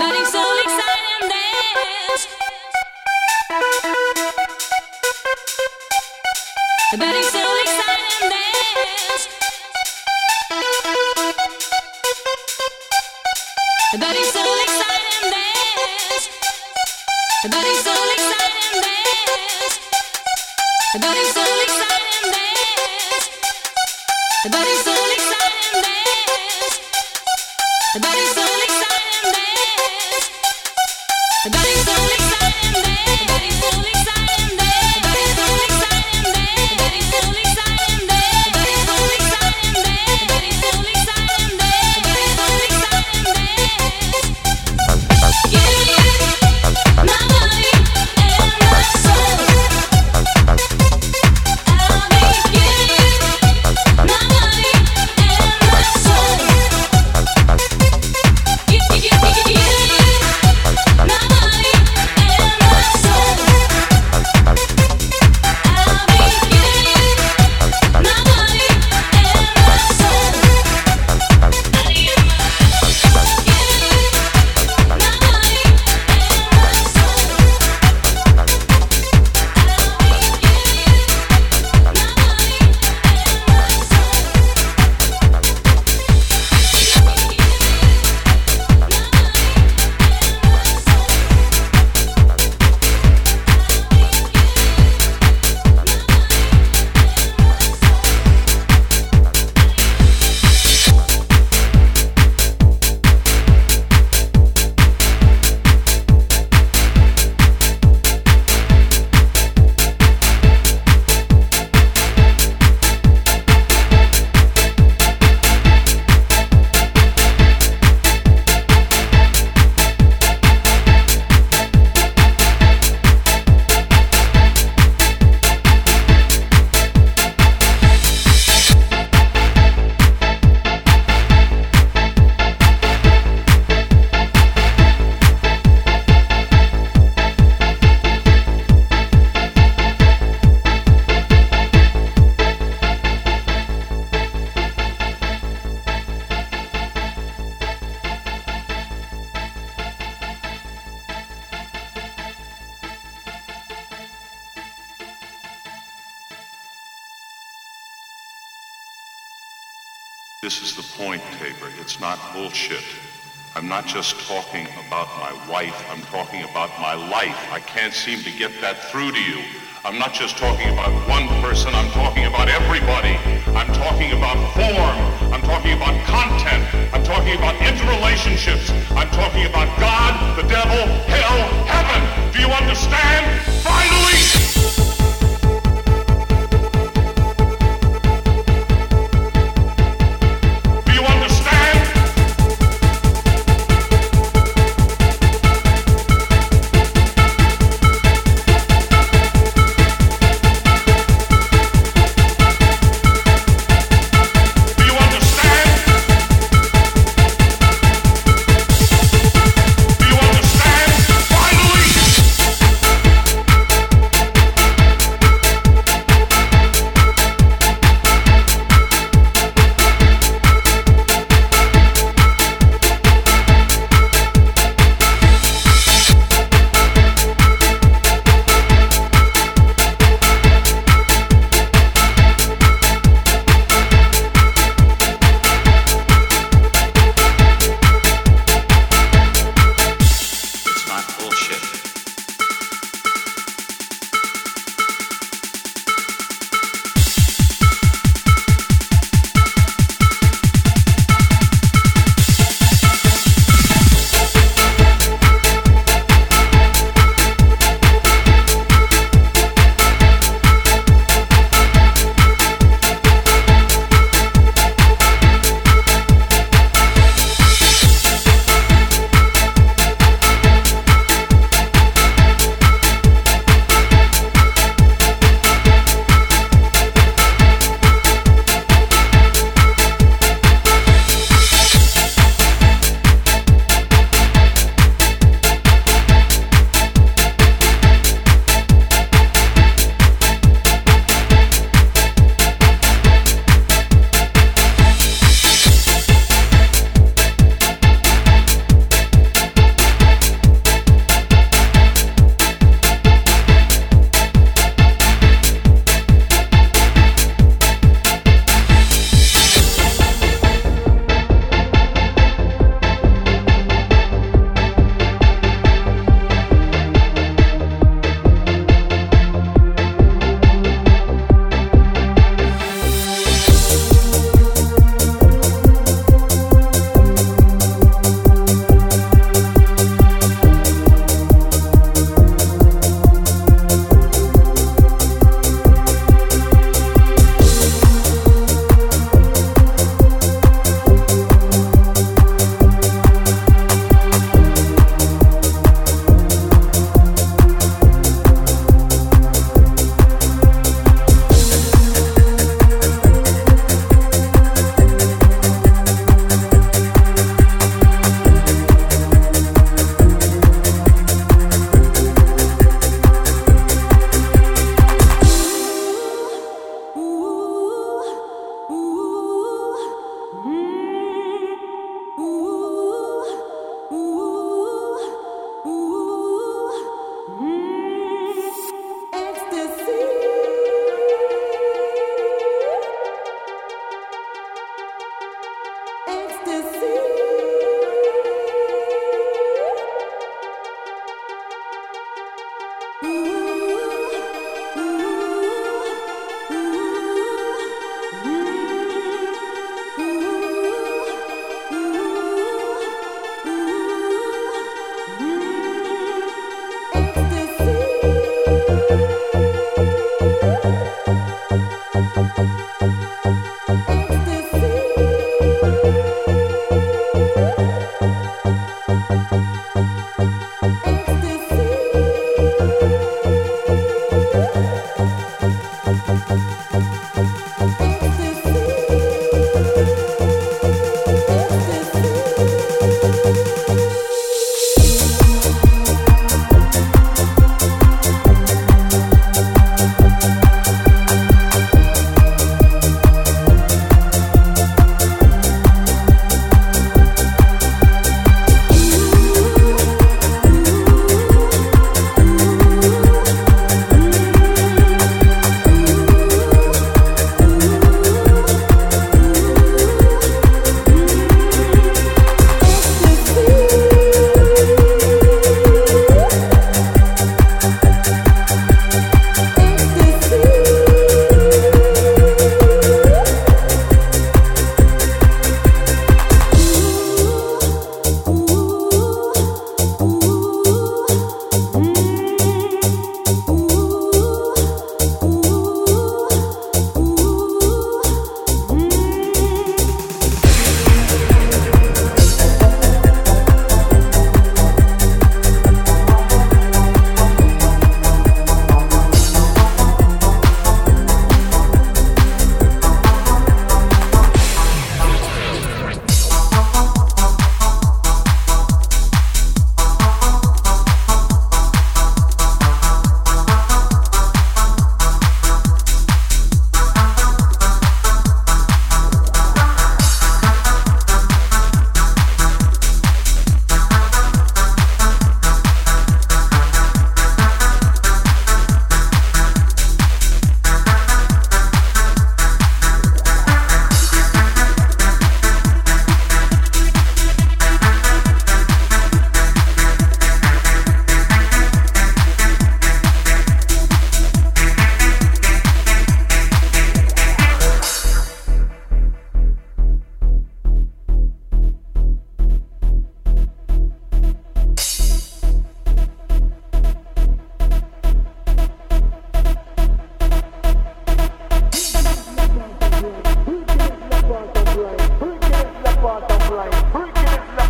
just life. I can't seem to get that through to you. I'm not just talking about one person. I'm talking about everybody. I'm talking about form. I'm talking about content. I'm talking about interrelationships. I'm talking about God, the devil, hell, heaven. Do you understand? Finally!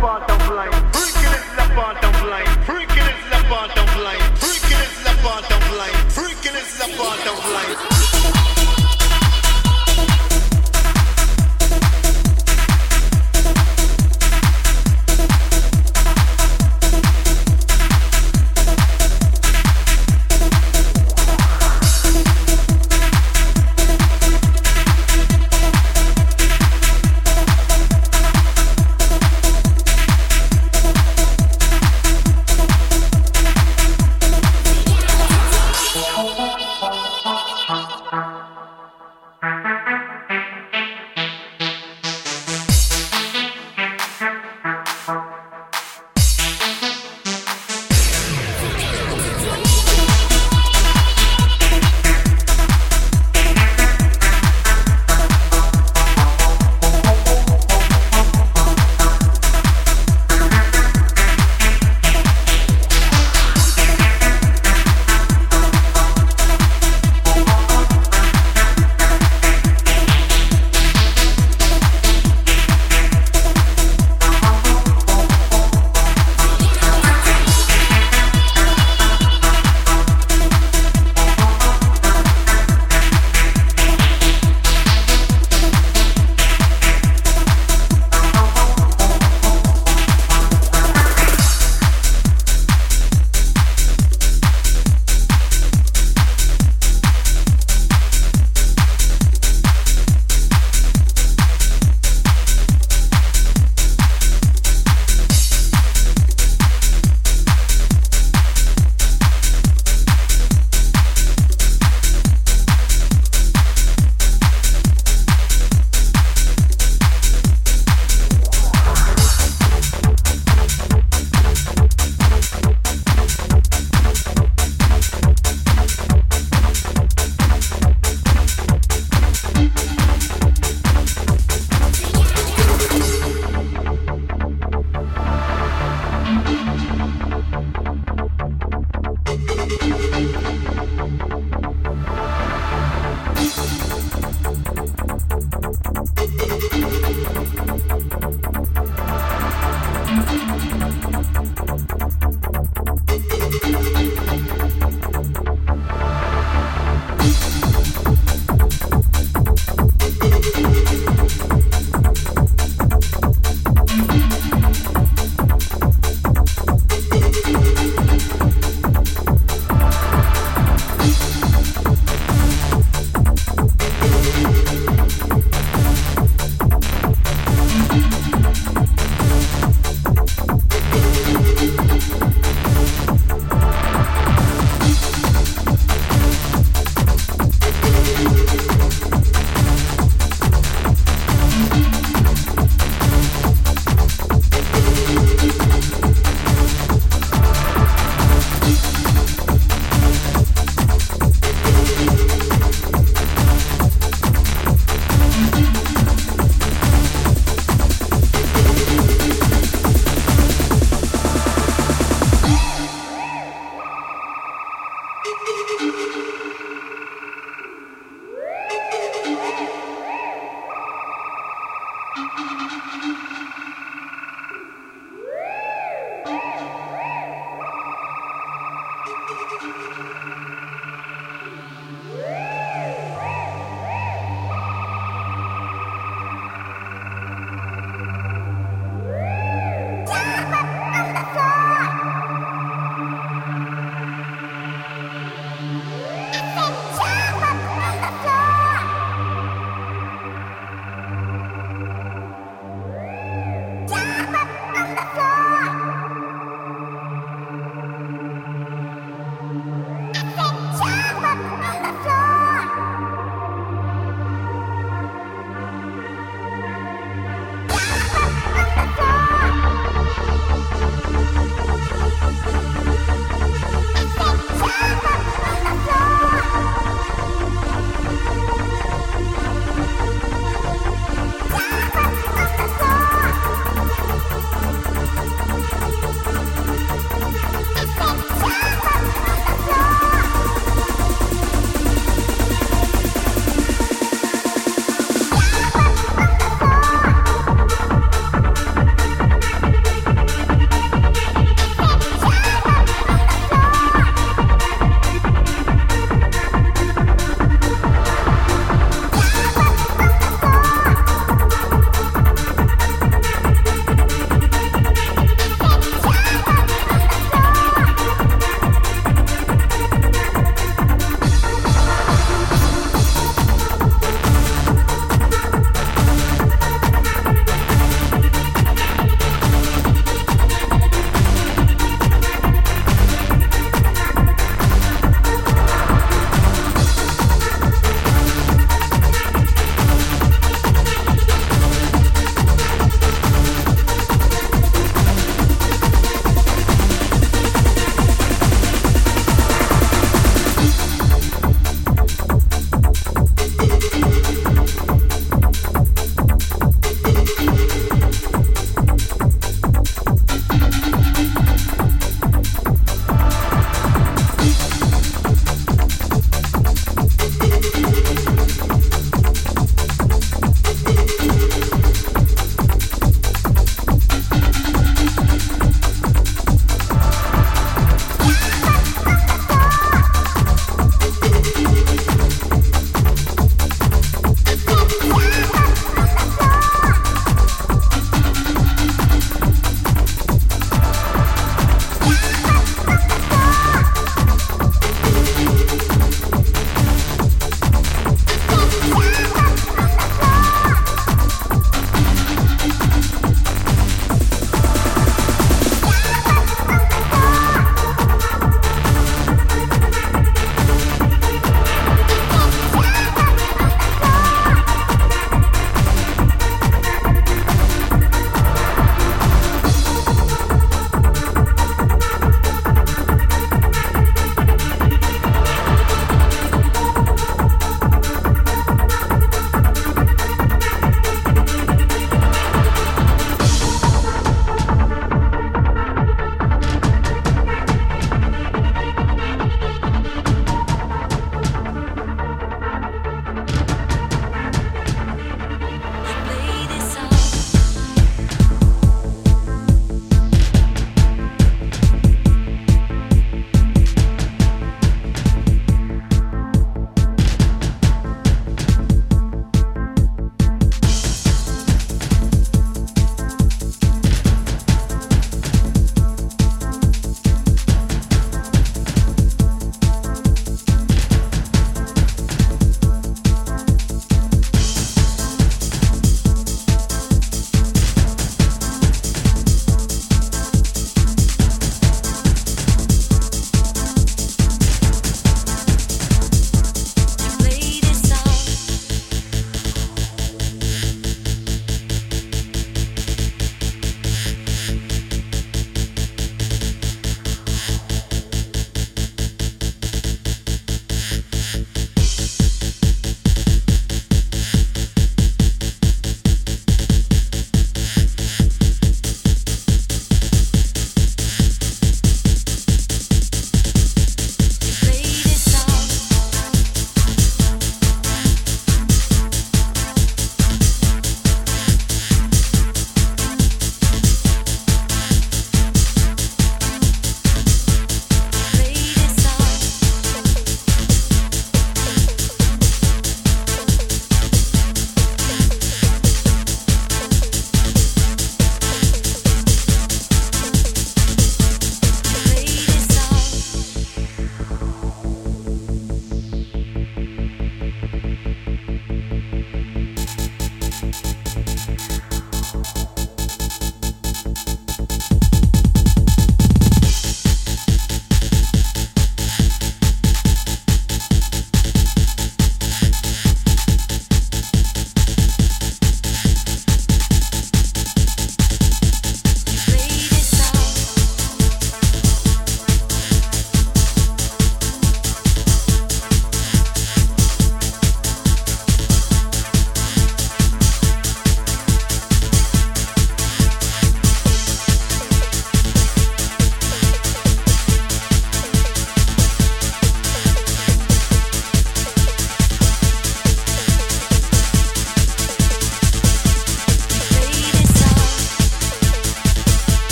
bottom line. Freaking is the bottom line. Freaking is the bottom line. Freaking is the bottom line. Freaking is the bottom line.